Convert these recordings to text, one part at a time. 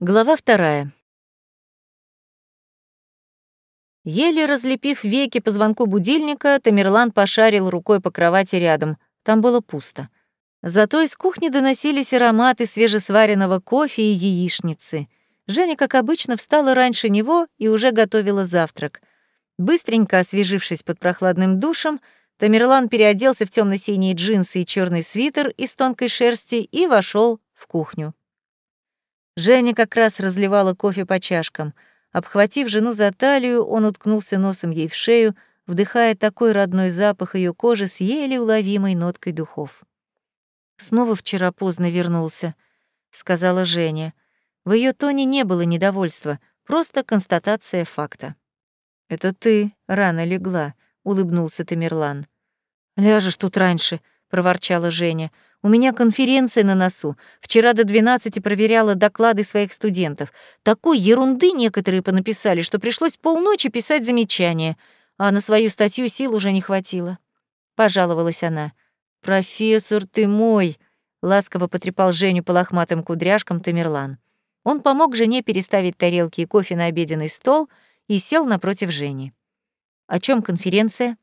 Глава вторая. Еле разлепив веки по звонку будильника, Тамерлан пошарил рукой по кровати рядом. Там было пусто. Зато из кухни доносились ароматы свежесваренного кофе и яичницы. Женя, как обычно, встала раньше него и уже готовила завтрак. Быстренько освежившись под прохладным душем, Тамерлан переоделся в темно синие джинсы и черный свитер из тонкой шерсти и вошел в кухню. Женя как раз разливала кофе по чашкам. Обхватив жену за талию, он уткнулся носом ей в шею, вдыхая такой родной запах ее кожи с еле уловимой ноткой духов. «Снова вчера поздно вернулся», — сказала Женя. В ее тоне не было недовольства, просто констатация факта. «Это ты рано легла», — улыбнулся Тамерлан. «Ляжешь тут раньше», — проворчала Женя. У меня конференция на носу. Вчера до 12 проверяла доклады своих студентов. Такой ерунды некоторые понаписали, что пришлось полночи писать замечания, а на свою статью сил уже не хватило. Пожаловалась она. «Профессор, ты мой!» — ласково потрепал Женю по лохматым кудряшкам Тамерлан. Он помог жене переставить тарелки и кофе на обеденный стол и сел напротив Жени. «О чем конференция?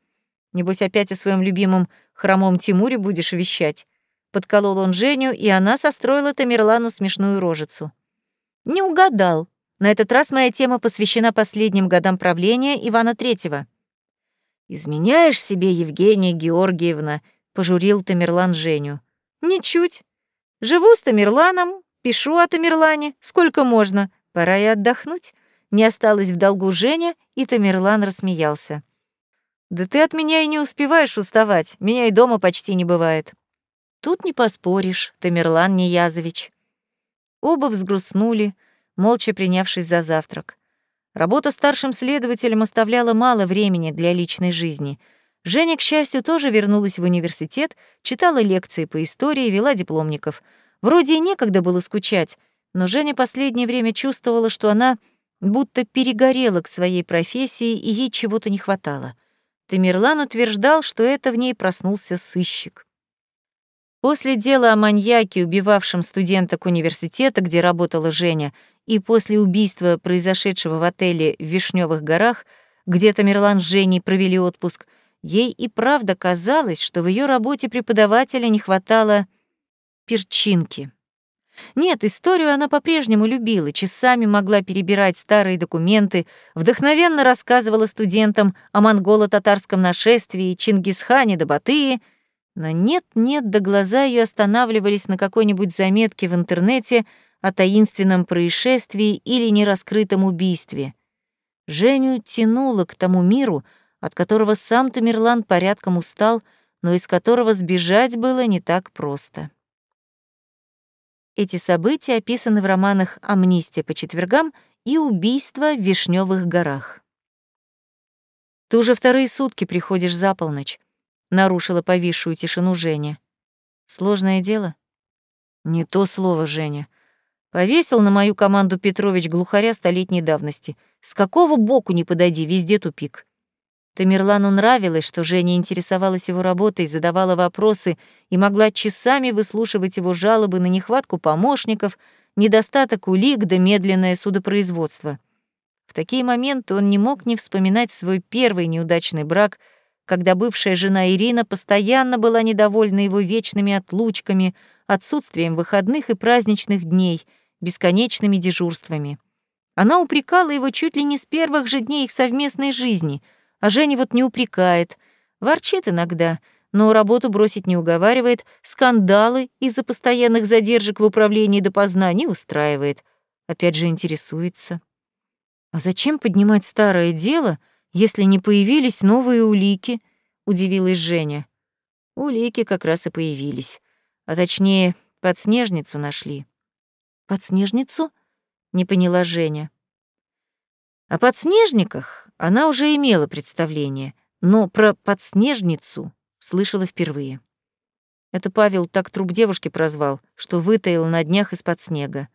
Небось, опять о своем любимом хромом Тимуре будешь вещать?» Подколол он Женю, и она состроила Тамерлану смешную рожицу. «Не угадал. На этот раз моя тема посвящена последним годам правления Ивана Третьего». «Изменяешь себе, Евгения Георгиевна», — пожурил Тамерлан Женю. «Ничуть. Живу с Тамерланом, пишу о Тамерлане, сколько можно. Пора и отдохнуть». Не осталось в долгу Женя, и Тамерлан рассмеялся. «Да ты от меня и не успеваешь уставать, меня и дома почти не бывает». Тут не поспоришь, Тамерлан Ниязович. Оба взгрустнули, молча принявшись за завтрак. Работа старшим следователем оставляла мало времени для личной жизни. Женя, к счастью, тоже вернулась в университет, читала лекции по истории, вела дипломников. Вроде и некогда было скучать, но Женя последнее время чувствовала, что она будто перегорела к своей профессии и ей чего-то не хватало. Тамерлан утверждал, что это в ней проснулся сыщик. После дела о маньяке, убивавшем студенток университета, где работала Женя, и после убийства, произошедшего в отеле в Вишневых горах, где Тамерлан с Женей провели отпуск, ей и правда казалось, что в ее работе преподавателя не хватало перчинки. Нет, историю она по-прежнему любила, часами могла перебирать старые документы, вдохновенно рассказывала студентам о монголо-татарском нашествии, Чингисхане да Батыя — но нет-нет, до глаза ее останавливались на какой-нибудь заметке в интернете о таинственном происшествии или нераскрытом убийстве. Женю тянуло к тому миру, от которого сам Тамерлан порядком устал, но из которого сбежать было не так просто. Эти события описаны в романах «Амнистия по четвергам» и «Убийство в Вишневых горах». Ты уже вторые сутки приходишь за полночь нарушила повисшую тишину Женя. Сложное дело? Не то слово, Женя. Повесил на мою команду Петрович глухаря столетней давности. С какого боку не подойди, везде тупик. Тамерлану нравилось, что Женя интересовалась его работой, задавала вопросы и могла часами выслушивать его жалобы на нехватку помощников, недостаток улик да медленное судопроизводство. В такие моменты он не мог не вспоминать свой первый неудачный брак — когда бывшая жена Ирина постоянно была недовольна его вечными отлучками, отсутствием выходных и праздничных дней, бесконечными дежурствами. Она упрекала его чуть ли не с первых же дней их совместной жизни, а Женя вот не упрекает, ворчит иногда, но работу бросить не уговаривает, скандалы из-за постоянных задержек в управлении допоздна не устраивает, опять же интересуется. А зачем поднимать старое дело — если не появились новые улики?» — удивилась Женя. «Улики как раз и появились. А точнее, подснежницу нашли». «Подснежницу?» — не поняла Женя. О подснежниках она уже имела представление, но про подснежницу слышала впервые. Это Павел так труп девушки прозвал, что вытаил на днях из-под снега.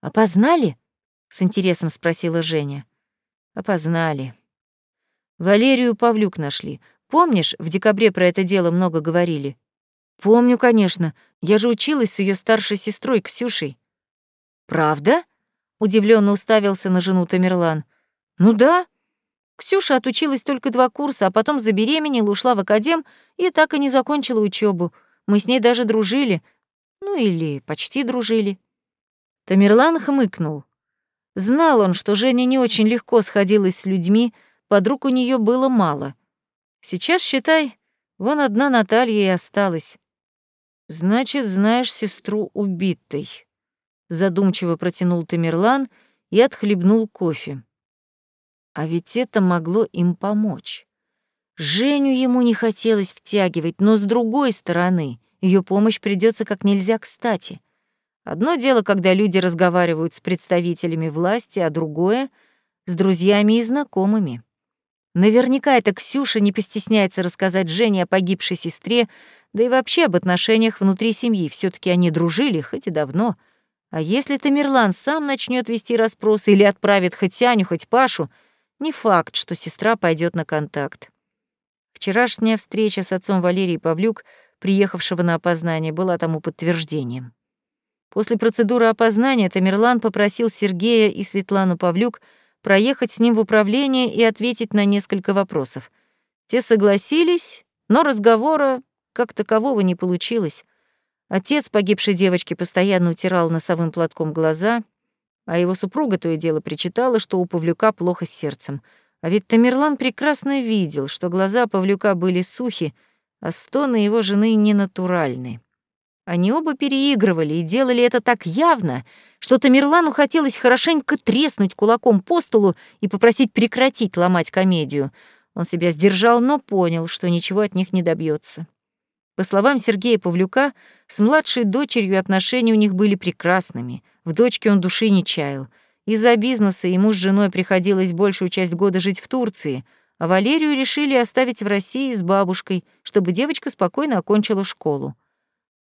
«Опознали?» — с интересом спросила Женя. «Опознали», Валерию Павлюк нашли. Помнишь, в декабре про это дело много говорили? Помню, конечно. Я же училась с ее старшей сестрой Ксюшей. Правда? удивленно уставился на жену Тамерлан. «Ну да. Ксюша отучилась только два курса, а потом забеременела, ушла в академ и так и не закончила учебу. Мы с ней даже дружили. Ну или почти дружили». Тамерлан хмыкнул. Знал он, что Женя не очень легко сходилась с людьми, подруг у нее было мало. Сейчас, считай, вон одна Наталья и осталась. Значит, знаешь сестру убитой. Задумчиво протянул Тамерлан и отхлебнул кофе. А ведь это могло им помочь. Женю ему не хотелось втягивать, но с другой стороны, ее помощь придется как нельзя кстати. Одно дело, когда люди разговаривают с представителями власти, а другое — с друзьями и знакомыми. Наверняка эта Ксюша не постесняется рассказать Жене о погибшей сестре, да и вообще об отношениях внутри семьи. все таки они дружили, хоть и давно. А если Тамерлан сам начнет вести расспросы или отправит хоть Аню, хоть Пашу, не факт, что сестра пойдет на контакт. Вчерашняя встреча с отцом Валерии Павлюк, приехавшего на опознание, была тому подтверждением. После процедуры опознания Тамерлан попросил Сергея и Светлану Павлюк проехать с ним в управление и ответить на несколько вопросов. Те согласились, но разговора как такового не получилось. Отец погибшей девочки постоянно утирал носовым платком глаза, а его супруга то и дело причитала, что у Павлюка плохо с сердцем. А ведь Тамерлан прекрасно видел, что глаза Павлюка были сухи, а стоны его жены ненатуральны. Они оба переигрывали и делали это так явно, что Тамерлану хотелось хорошенько треснуть кулаком по столу и попросить прекратить ломать комедию. Он себя сдержал, но понял, что ничего от них не добьется. По словам Сергея Павлюка, с младшей дочерью отношения у них были прекрасными. В дочке он души не чаял. Из-за бизнеса ему с женой приходилось большую часть года жить в Турции, а Валерию решили оставить в России с бабушкой, чтобы девочка спокойно окончила школу.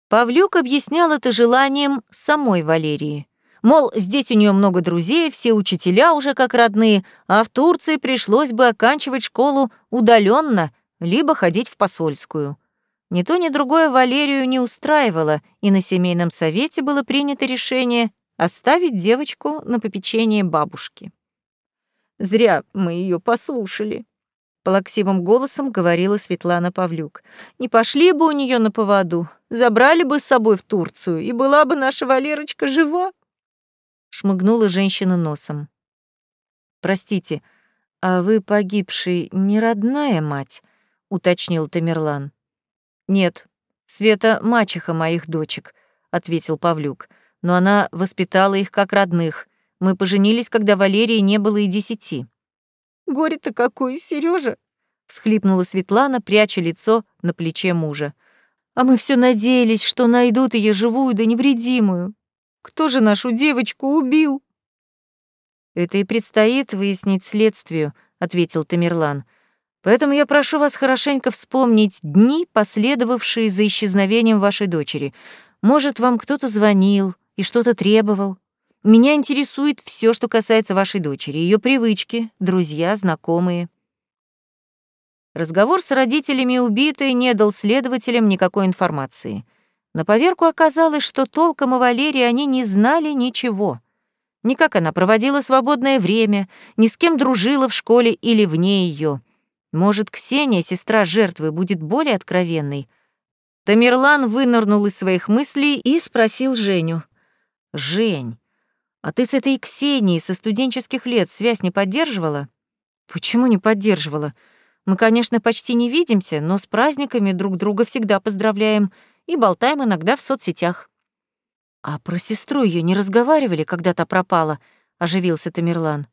Павлюк объяснял это желанием самой Валерии. Мол, здесь у нее много друзей, все учителя уже как родные, а в Турции пришлось бы оканчивать школу удаленно, либо ходить в посольскую. Ни то, ни другое Валерию не устраивало, и на семейном совете было принято решение оставить девочку на попечение бабушки. Зря мы ее послушали, плаксивым голосом говорила Светлана Павлюк. Не пошли бы у нее на поводу, забрали бы с собой в Турцию, и была бы наша Валерочка жива. Шмыгнула женщина носом. Простите, а вы погибший не родная мать? уточнил Тамерлан. Нет, Света мачеха моих дочек, ответил Павлюк. Но она воспитала их как родных. Мы поженились, когда Валерии не было и десяти. Горе-то какое, Сережа! всхлипнула Светлана, пряча лицо на плече мужа. А мы все надеялись, что найдут ее живую да невредимую. Кто же нашу девочку убил? Это и предстоит выяснить следствию, ответил Тамерлан. Поэтому я прошу вас хорошенько вспомнить дни, последовавшие за исчезновением вашей дочери. Может, вам кто-то звонил и что-то требовал. Меня интересует все, что касается вашей дочери, ее привычки, друзья, знакомые. Разговор с родителями убитой не дал следователям никакой информации. На поверку оказалось, что толком о Валерии они не знали ничего. Ни как она проводила свободное время, ни с кем дружила в школе или вне ее. Может, Ксения, сестра жертвы, будет более откровенной? Тамерлан вынырнул из своих мыслей и спросил Женю. «Жень, а ты с этой Ксенией со студенческих лет связь не поддерживала? Почему не поддерживала? Мы, конечно, почти не видимся, но с праздниками друг друга всегда поздравляем и болтаем иногда в соцсетях. А про сестру ее не разговаривали, когда та пропала, оживился Тамерлан.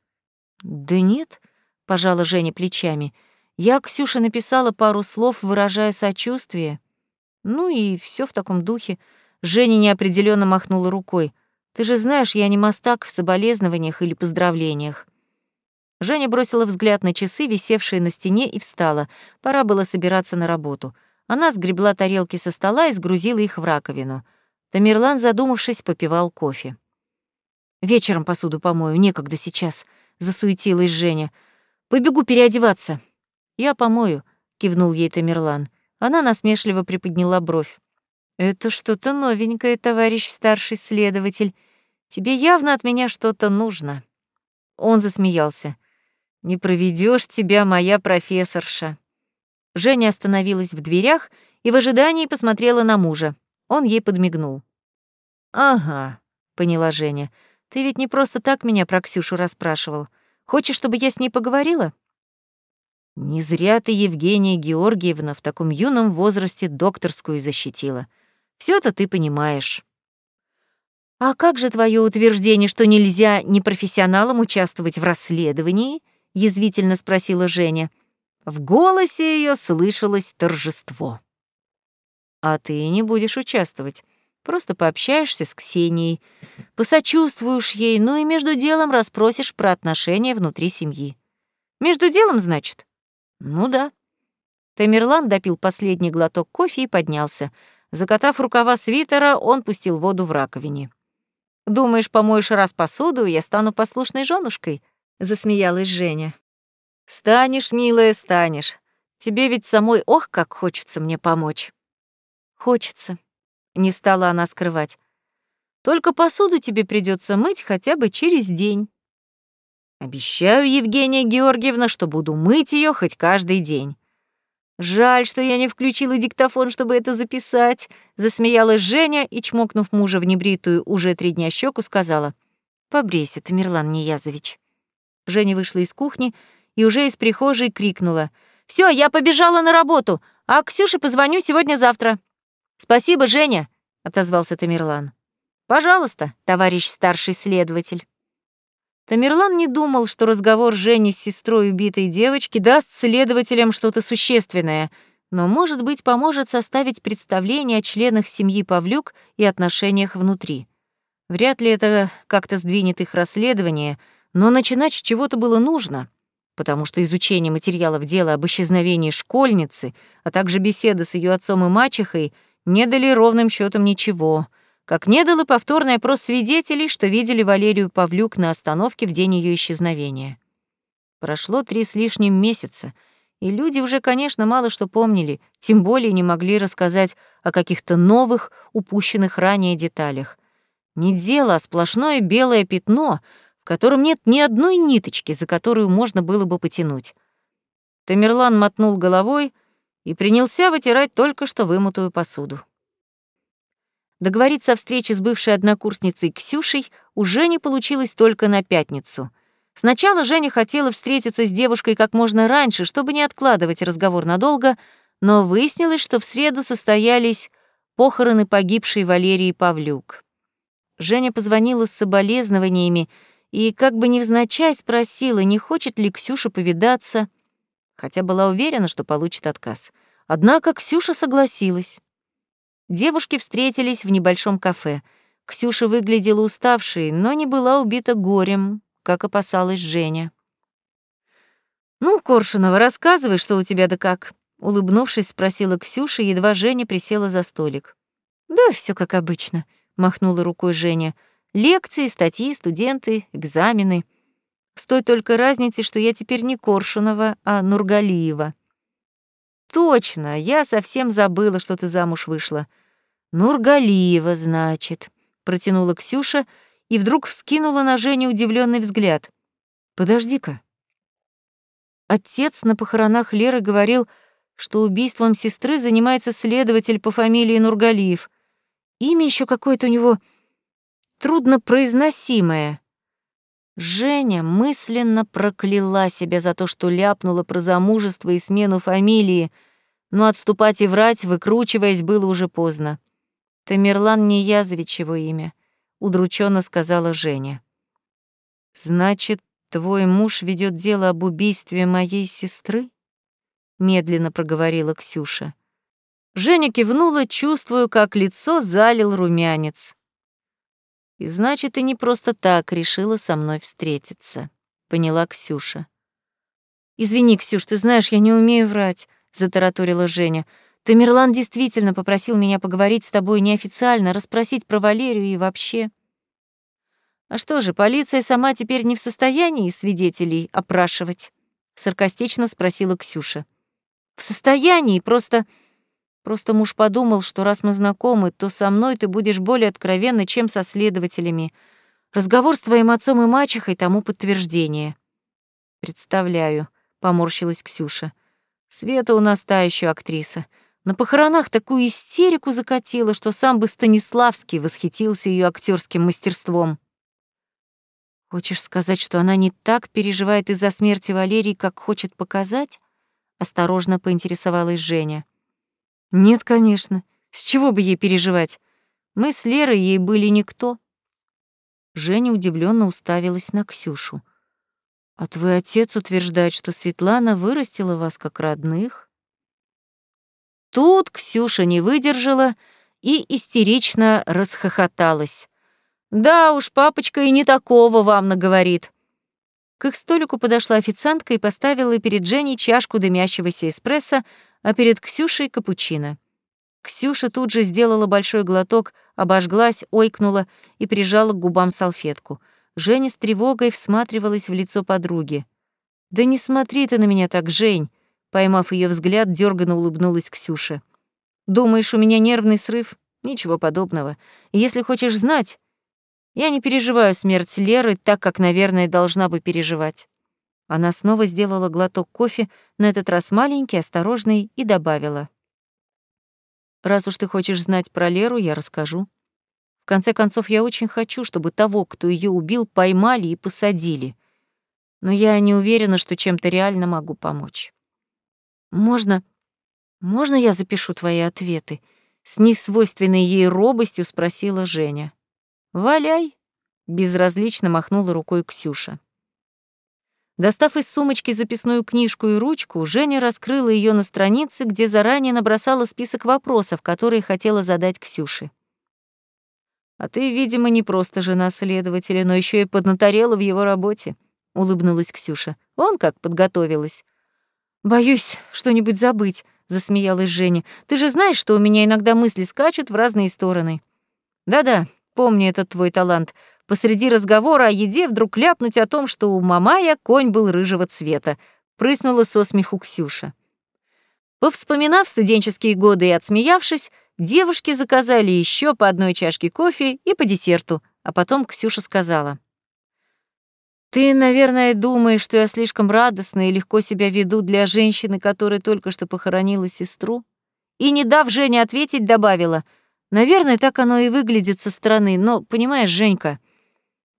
Да нет, пожала Женя плечами. Я Ксюше написала пару слов, выражая сочувствие. Ну и все в таком духе. Женя неопределенно махнула рукой. Ты же знаешь, я не мастак в соболезнованиях или поздравлениях. Женя бросила взгляд на часы, висевшие на стене, и встала. Пора было собираться на работу. Она сгребла тарелки со стола и сгрузила их в раковину. Тамерлан, задумавшись, попивал кофе. «Вечером посуду помою, некогда сейчас», — засуетилась Женя. «Побегу переодеваться». «Я помою», — кивнул ей Тамерлан. Она насмешливо приподняла бровь. «Это что-то новенькое, товарищ старший следователь. Тебе явно от меня что-то нужно». Он засмеялся. «Не проведешь тебя, моя профессорша». Женя остановилась в дверях и в ожидании посмотрела на мужа. Он ей подмигнул. «Ага», — поняла Женя. «Ты ведь не просто так меня про Ксюшу расспрашивал. Хочешь, чтобы я с ней поговорила?» «Не зря ты, Евгения Георгиевна, в таком юном возрасте докторскую защитила. все то ты понимаешь». «А как же твое утверждение, что нельзя непрофессионалам участвовать в расследовании?» — язвительно спросила Женя. В голосе ее слышалось торжество. «А ты не будешь участвовать. Просто пообщаешься с Ксенией, посочувствуешь ей, ну и между делом расспросишь про отношения внутри семьи. Между делом, значит? Ну да». Тамерлан допил последний глоток кофе и поднялся. Закатав рукава свитера, он пустил воду в раковине. Думаешь, помоешь раз посуду, я стану послушной женушкой?» — засмеялась Женя. «Станешь, милая, станешь. Тебе ведь самой ох, как хочется мне помочь». «Хочется», — не стала она скрывать. «Только посуду тебе придется мыть хотя бы через день». «Обещаю, Евгения Георгиевна, что буду мыть ее хоть каждый день». «Жаль, что я не включила диктофон, чтобы это записать», — засмеялась Женя и, чмокнув мужа в небритую уже три дня щеку, сказала. «Побрейся, Тамерлан Ниязович». Женя вышла из кухни и уже из прихожей крикнула. «Всё, я побежала на работу, а Ксюше позвоню сегодня-завтра». «Спасибо, Женя», — отозвался Тамерлан. «Пожалуйста, товарищ старший следователь». Тамерлан не думал, что разговор Жени с сестрой убитой девочки даст следователям что-то существенное, но, может быть, поможет составить представление о членах семьи Павлюк и отношениях внутри. Вряд ли это как-то сдвинет их расследование, но начинать с чего-то было нужно, потому что изучение материалов дела об исчезновении школьницы, а также беседа с ее отцом и мачехой не дали ровным счетом ничего — как не дал и повторный опрос свидетелей, что видели Валерию Павлюк на остановке в день ее исчезновения. Прошло три с лишним месяца, и люди уже, конечно, мало что помнили, тем более не могли рассказать о каких-то новых, упущенных ранее деталях. Не дело, а сплошное белое пятно, в котором нет ни одной ниточки, за которую можно было бы потянуть. Тамерлан мотнул головой и принялся вытирать только что вымытую посуду. Договориться о встрече с бывшей однокурсницей Ксюшей уже не получилось только на пятницу. Сначала Женя хотела встретиться с девушкой как можно раньше, чтобы не откладывать разговор надолго, но выяснилось, что в среду состоялись похороны погибшей Валерии Павлюк. Женя позвонила с соболезнованиями и как бы невзначай спросила, не хочет ли Ксюша повидаться, хотя была уверена, что получит отказ. Однако Ксюша согласилась. Девушки встретились в небольшом кафе. Ксюша выглядела уставшей, но не была убита горем, как опасалась Женя. «Ну, Коршунова, рассказывай, что у тебя да как», — улыбнувшись, спросила Ксюша, едва Женя присела за столик. «Да, все как обычно», — махнула рукой Женя. «Лекции, статьи, студенты, экзамены. С той только разницей, что я теперь не Коршунова, а Нургалиева». Точно, я совсем забыла, что ты замуж вышла. Нургалиева, значит, протянула Ксюша и вдруг вскинула на Женю удивленный взгляд. Подожди-ка. Отец на похоронах Леры говорил, что убийством сестры занимается следователь по фамилии Нургалиев. Имя еще какое-то у него труднопроизносимое. Женя мысленно прокляла себя за то, что ляпнула про замужество и смену фамилии, но отступать и врать, выкручиваясь, было уже поздно. Тамерлан не Язович его имя, удрученно сказала Женя. Значит, твой муж ведет дело об убийстве моей сестры? медленно проговорила Ксюша. Женя кивнула, чувствуя, как лицо залил румянец. И значит, ты не просто так решила со мной встретиться, поняла Ксюша. Извини, Ксюш, ты знаешь, я не умею врать, затараторила Женя. Тамерлан действительно попросил меня поговорить с тобой неофициально, расспросить про Валерию и вообще. А что же, полиция сама теперь не в состоянии свидетелей опрашивать? саркастично спросила Ксюша. В состоянии, просто Просто муж подумал, что раз мы знакомы, то со мной ты будешь более откровенна, чем со следователями. Разговор с твоим отцом и мачехой тому подтверждение. Представляю, поморщилась Ксюша. Света у нас та еще актриса. На похоронах такую истерику закатила, что сам бы Станиславский восхитился ее актерским мастерством. Хочешь сказать, что она не так переживает из-за смерти Валерии, как хочет показать? Осторожно поинтересовалась Женя. Нет, конечно. С чего бы ей переживать? Мы с Лерой ей были никто. Женя удивленно уставилась на Ксюшу. А твой отец утверждает, что Светлана вырастила вас как родных? Тут Ксюша не выдержала и истерично расхохоталась. Да уж, папочка и не такого вам наговорит. К их столику подошла официантка и поставила перед Женей чашку дымящегося эспрессо, а перед Ксюшей — капучино. Ксюша тут же сделала большой глоток, обожглась, ойкнула и прижала к губам салфетку. Женя с тревогой всматривалась в лицо подруги. «Да не смотри ты на меня так, Жень!» Поймав ее взгляд, дёрганно улыбнулась Ксюша. «Думаешь, у меня нервный срыв? Ничего подобного. Если хочешь знать, я не переживаю смерть Леры так, как, наверное, должна бы переживать». Она снова сделала глоток кофе, на этот раз маленький, осторожный, и добавила. «Раз уж ты хочешь знать про Леру, я расскажу. В конце концов, я очень хочу, чтобы того, кто ее убил, поймали и посадили. Но я не уверена, что чем-то реально могу помочь. Можно... Можно я запишу твои ответы?» С несвойственной ей робостью спросила Женя. «Валяй!» — безразлично махнула рукой Ксюша. Достав из сумочки записную книжку и ручку, Женя раскрыла ее на странице, где заранее набросала список вопросов, которые хотела задать Ксюше. «А ты, видимо, не просто жена следователя, но еще и поднаторела в его работе», — улыбнулась Ксюша. «Он как подготовилась». «Боюсь что-нибудь забыть», — засмеялась Женя. «Ты же знаешь, что у меня иногда мысли скачут в разные стороны». «Да-да, Помни этот твой талант. Посреди разговора о еде вдруг ляпнуть о том, что у Мамая конь был рыжего цвета. Прыснула со смеху Ксюша. Повспоминав студенческие годы и отсмеявшись, девушки заказали еще по одной чашке кофе и по десерту, а потом Ксюша сказала. «Ты, наверное, думаешь, что я слишком радостна и легко себя веду для женщины, которая только что похоронила сестру?» И, не дав Жене ответить, добавила — Наверное, так оно и выглядит со стороны, но, понимаешь, Женька,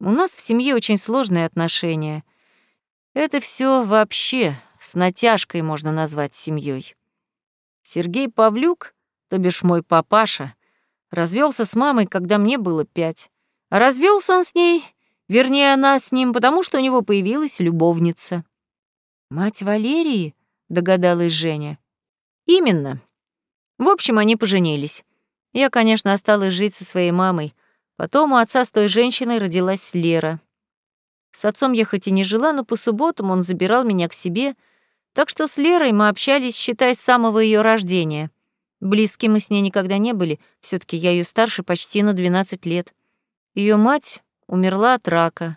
у нас в семье очень сложные отношения. Это все вообще с натяжкой можно назвать семьей. Сергей Павлюк, то бишь мой папаша, развелся с мамой, когда мне было пять. А развелся он с ней, вернее, она с ним, потому что у него появилась любовница. «Мать Валерии?» — догадалась Женя. «Именно. В общем, они поженились. Я, конечно, осталась жить со своей мамой. Потом у отца с той женщиной родилась Лера. С отцом я хоть и не жила, но по субботам он забирал меня к себе, так что с Лерой мы общались, считай, с самого ее рождения. Близки мы с ней никогда не были, все таки я ее старше почти на 12 лет. Ее мать умерла от рака,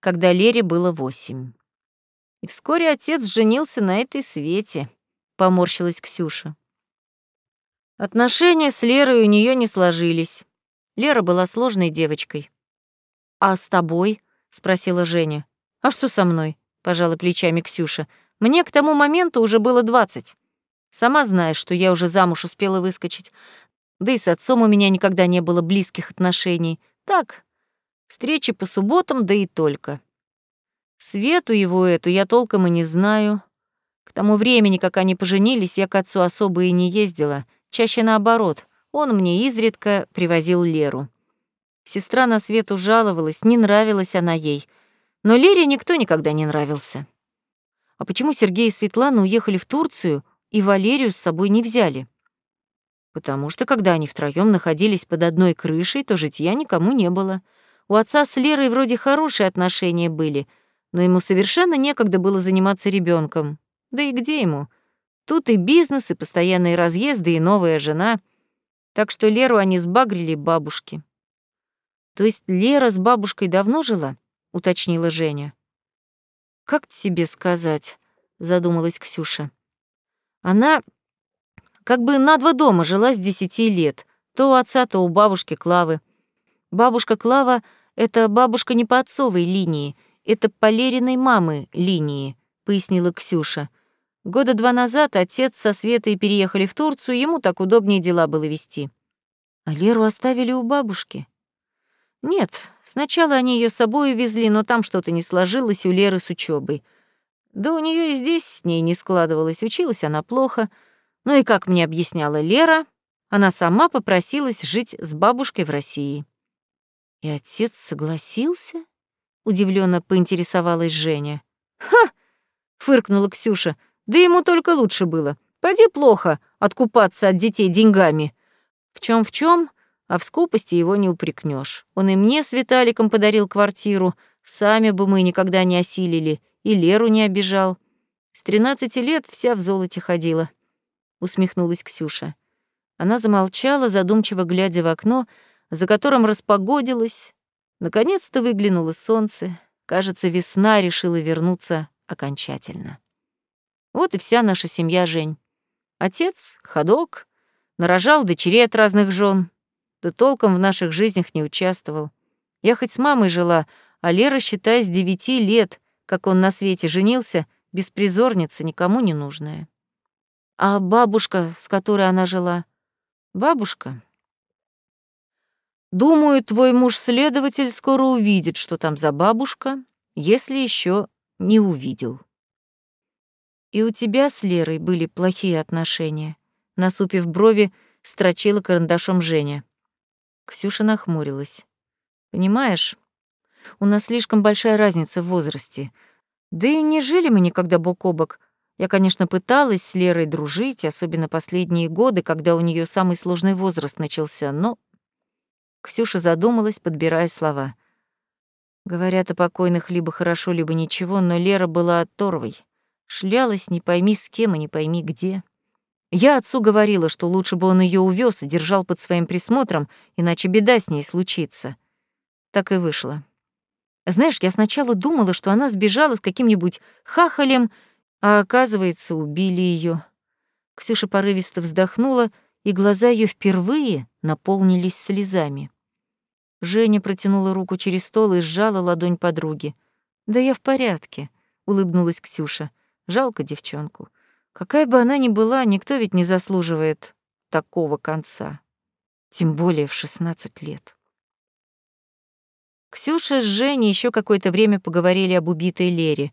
когда Лере было восемь. И вскоре отец женился на этой Свете, поморщилась Ксюша. Отношения с Лерой у нее не сложились. Лера была сложной девочкой. «А с тобой?» — спросила Женя. «А что со мной?» — пожала плечами Ксюша. «Мне к тому моменту уже было двадцать. Сама знаешь, что я уже замуж успела выскочить. Да и с отцом у меня никогда не было близких отношений. Так, встречи по субботам, да и только. Свету его эту я толком и не знаю. К тому времени, как они поженились, я к отцу особо и не ездила. Чаще наоборот, он мне изредка привозил Леру. Сестра на свету жаловалась, не нравилась она ей. Но Лере никто никогда не нравился. А почему Сергей и Светлана уехали в Турцию и Валерию с собой не взяли? Потому что, когда они втроём находились под одной крышей, то житья никому не было. У отца с Лерой вроде хорошие отношения были, но ему совершенно некогда было заниматься ребенком. Да и где ему? Тут и бизнес, и постоянные разъезды, и новая жена. Так что Леру они сбагрили бабушки. То есть Лера с бабушкой давно жила? уточнила Женя. Как тебе сказать? задумалась Ксюша. Она как бы на два дома жила с десяти лет, то у отца, то у бабушки Клавы. Бабушка Клава Это бабушка не по отцовой линии, это по Лериной мамы линии, пояснила Ксюша. Года два назад отец со Светой переехали в Турцию, ему так удобнее дела было вести. А Леру оставили у бабушки. Нет, сначала они ее с собой увезли, но там что-то не сложилось у Леры с учебой. Да у нее и здесь с ней не складывалось, училась она плохо. Ну и как мне объясняла Лера, она сама попросилась жить с бабушкой в России. И отец согласился? Удивленно поинтересовалась Женя. Ха! фыркнула Ксюша. Да ему только лучше было. Пойди плохо откупаться от детей деньгами. В чем в чем, а в скупости его не упрекнешь. Он и мне с Виталиком подарил квартиру, сами бы мы никогда не осилили, и Леру не обижал. С тринадцати лет вся в золоте ходила, усмехнулась Ксюша. Она замолчала, задумчиво глядя в окно, за которым распогодилось. Наконец-то выглянуло солнце. Кажется, весна решила вернуться окончательно. Вот и вся наша семья, Жень. Отец — ходок, нарожал дочерей от разных жен, да толком в наших жизнях не участвовал. Я хоть с мамой жила, а Лера, считай, с девяти лет, как он на свете женился, беспризорница, никому не нужная. А бабушка, с которой она жила? Бабушка? Думаю, твой муж-следователь скоро увидит, что там за бабушка, если еще не увидел. И у тебя с Лерой были плохие отношения. Насупив брови, строчила карандашом Женя. Ксюша нахмурилась. Понимаешь, у нас слишком большая разница в возрасте. Да и не жили мы никогда бок о бок. Я, конечно, пыталась с Лерой дружить, особенно последние годы, когда у нее самый сложный возраст начался, но... Ксюша задумалась, подбирая слова. Говорят о покойных либо хорошо, либо ничего, но Лера была оторвой. Шлялась не пойми с кем и не пойми где. Я отцу говорила, что лучше бы он ее увез и держал под своим присмотром, иначе беда с ней случится. Так и вышло. Знаешь, я сначала думала, что она сбежала с каким-нибудь хахалем, а оказывается, убили ее. Ксюша порывисто вздохнула, и глаза ее впервые наполнились слезами. Женя протянула руку через стол и сжала ладонь подруги. «Да я в порядке», — улыбнулась Ксюша. «Жалко девчонку. Какая бы она ни была, никто ведь не заслуживает такого конца. Тем более в 16 лет. Ксюша с Женей еще какое-то время поговорили об убитой Лере.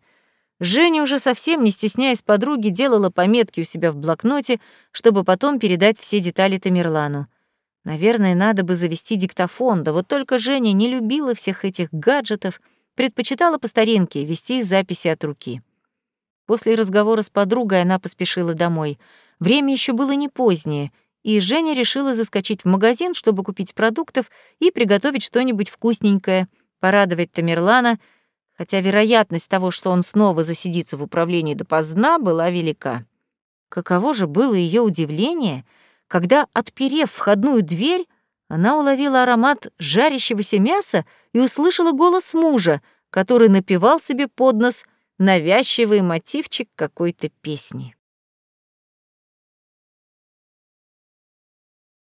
Женя уже совсем не стесняясь подруги делала пометки у себя в блокноте, чтобы потом передать все детали Тамерлану. Наверное, надо бы завести диктофон, да вот только Женя не любила всех этих гаджетов, предпочитала по старинке вести записи от руки. После разговора с подругой она поспешила домой. Время еще было не позднее, и Женя решила заскочить в магазин, чтобы купить продуктов и приготовить что-нибудь вкусненькое, порадовать Тамерлана, хотя вероятность того, что он снова засидится в управлении допоздна, была велика. Каково же было ее удивление, когда, отперев входную дверь, она уловила аромат жарящегося мяса и услышала голос мужа, который напевал себе под нос — навязчивый мотивчик какой-то песни.